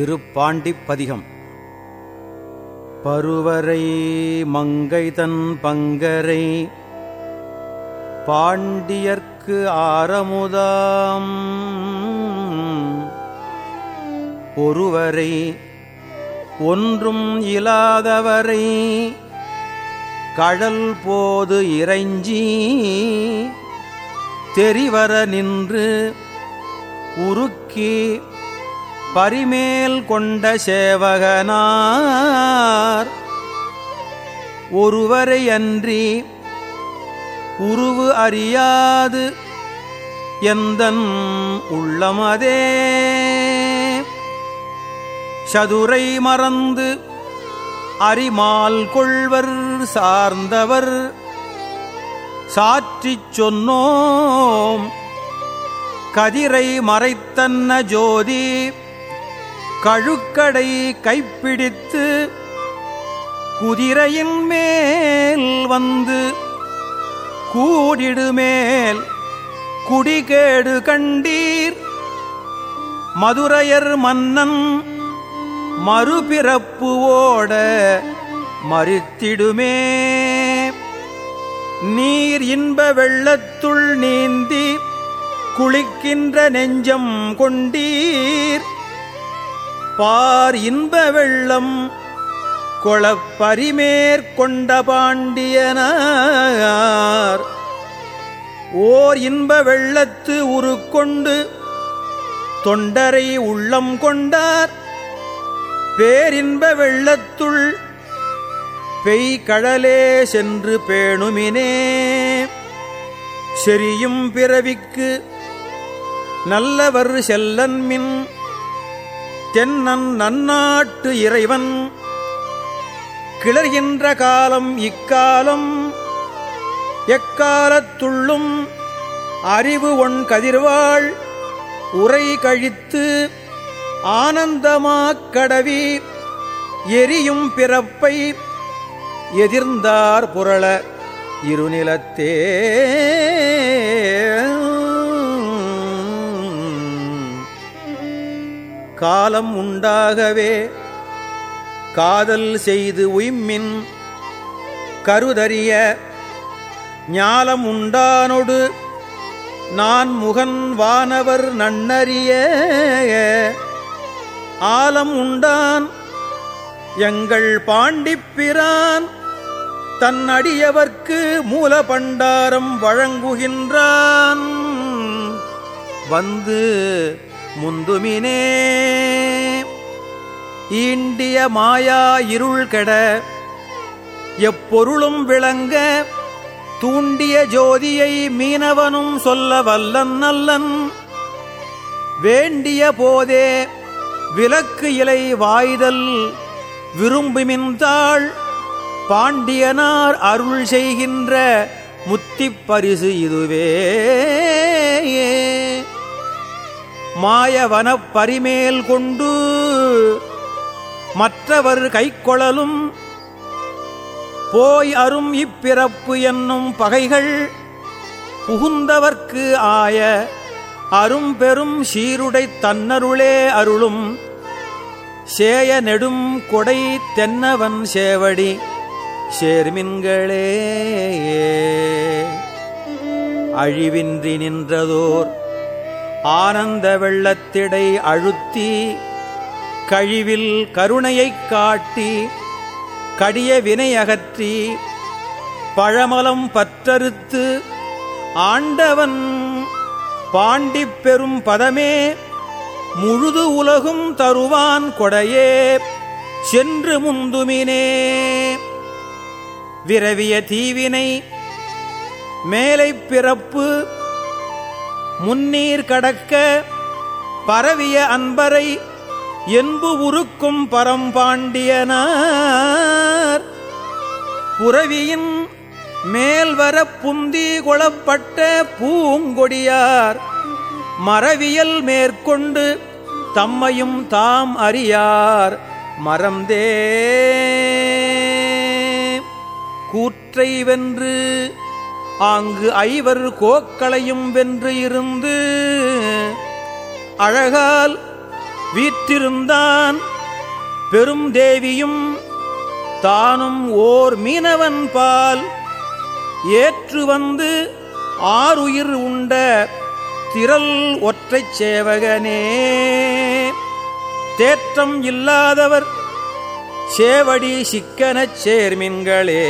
திருப்பாண்டிப்பதிகம். பருவரை மங்கைதன் பங்கரை பாண்டியர்க்கு ஆரமுதாம். ஒருவரை ஒன்றும் இலாதவரை கடல் போது இறைஞ்சி தெரிவர நின்று உருக்கி பரிமேல் கொண்ட சேவகனார். ஒருவரை அன்றி உருவு அறியாது எந்தன் உள்ளமதே சதுரை மறந்து அரிமால் கொள்வர் சார்ந்தவர். சாற்றிச் சொன்னோம் கதிரை மறைத்தன்ன ஜோதி. கழுக்கடை கைப்பிடித்து குதிரையின் மேல் வந்து கூடிடுமேல் குடிகேடு கண்டீர். மதுரையர் மன்னன் மறுபிறப்பு ஓட மறித்திடுமே. நீர் இன்ப வெள்ளத்துள் நீந்தி குளிக்கின்ற நெஞ்சம் கொண்டீர். பார் இன்ப வெள்ளம் கொளப்பரிமேற்கொண்ட பாண்டியனார். ஓர் இன்ப வெள்ளத்து உருக்கொண்டு தொண்டரை உள்ளம் கொண்டார். பேரின்ப வெள்ளத்துள் பெய் கடலே சென்று பேணுமினே. செரியும் பிறவிக்கு நல்லவர் செல்லன்மின் தென்னன் நன்னாட்டு இறைவன். கிளர்கின்ற காலம் இக்காலம் எக்காலத்துள்ளும் அறிவு ஒன் கதிர்வாள். உரை கழித்து ஆனந்தமாக் கடவி எரியும் பிறப்பை எதிர்ந்தார் புரள இருநிலத்தே. காலம் உண்டாகவே காதல் செய்து உய்மின் கருதறிய ஞாலம் உண்டானொடு நான் முகன் வானவர் நன்னறிய ஆலம் உண்டான் எங்கள் பாண்டிப்பிரான் தன் அடியவர்க்கு மூல பண்டாரம் வழங்குகின்றான். வந்து முந்துமினே. ஈண்டிய மாயா இருள் கெட எப்பொருளும் விளங்க தூண்டிய ஜோதியை மீனவனும் சொல்ல வல்லன் நல்லன் வேண்டிய போதே விலக்கு இலை வாய்தல் விரும்புமின்தாள் பாண்டியனார் அருள் செய்கின்ற முத்திப்பரிசு இதுவே. மாயவனப் பரிமேல் கொண்டு மற்றவர் கைக்கொழலும் போய் அரும் இப்பிறப்பு என்னும் பகைகள் புகுந்தவர்க்கு ஆய அரும் பெரும் சீருடை தன்னருளே அருளும் சேய நெடும் கொடை தென்னவன் சேவடி சேர்மின்களே. அழிவின்றி நின்றதோர் ஆனந்த வெள்ளத்திடை அழுத்தி கழிவில் கருணையைக் காட்டி கடிய வினை அகற்றி பழமலம் பற்றறுத்து ஆண்டவன் பாண்டிப் பெரும் பதமே முழுது உலகும் தருவான் கொடையே சென்று முந்துமினே. விரவிய தீவினை மேலை பிறப்பு முன்னீர் கடக்க பரவிய அன்பரை என்பு உருக்கும் பரம்பாண்டியனார் புறவியின் மேல்வர புந்தி கொளப்பட்ட பூங்கொடியார். மரவியல் மேற்கொண்டு தம்மையும் தாம் அறியார். மறந்தே. கூற்றை வென்று ஆங்கு ஐவர் கோக்களையும் வென்று இருந்து அழகால் வீற்றிருந்தான் பெரும் தேவியும் தானும் ஓர் மீனவன் பால் ஏற்று வந்து ஆறுயிர் உண்ட திரள் ஒற்றைச் சேவகனே. தேற்றம் இல்லாதவர் சேவடி சிக்கனச் சேர்மின்களே.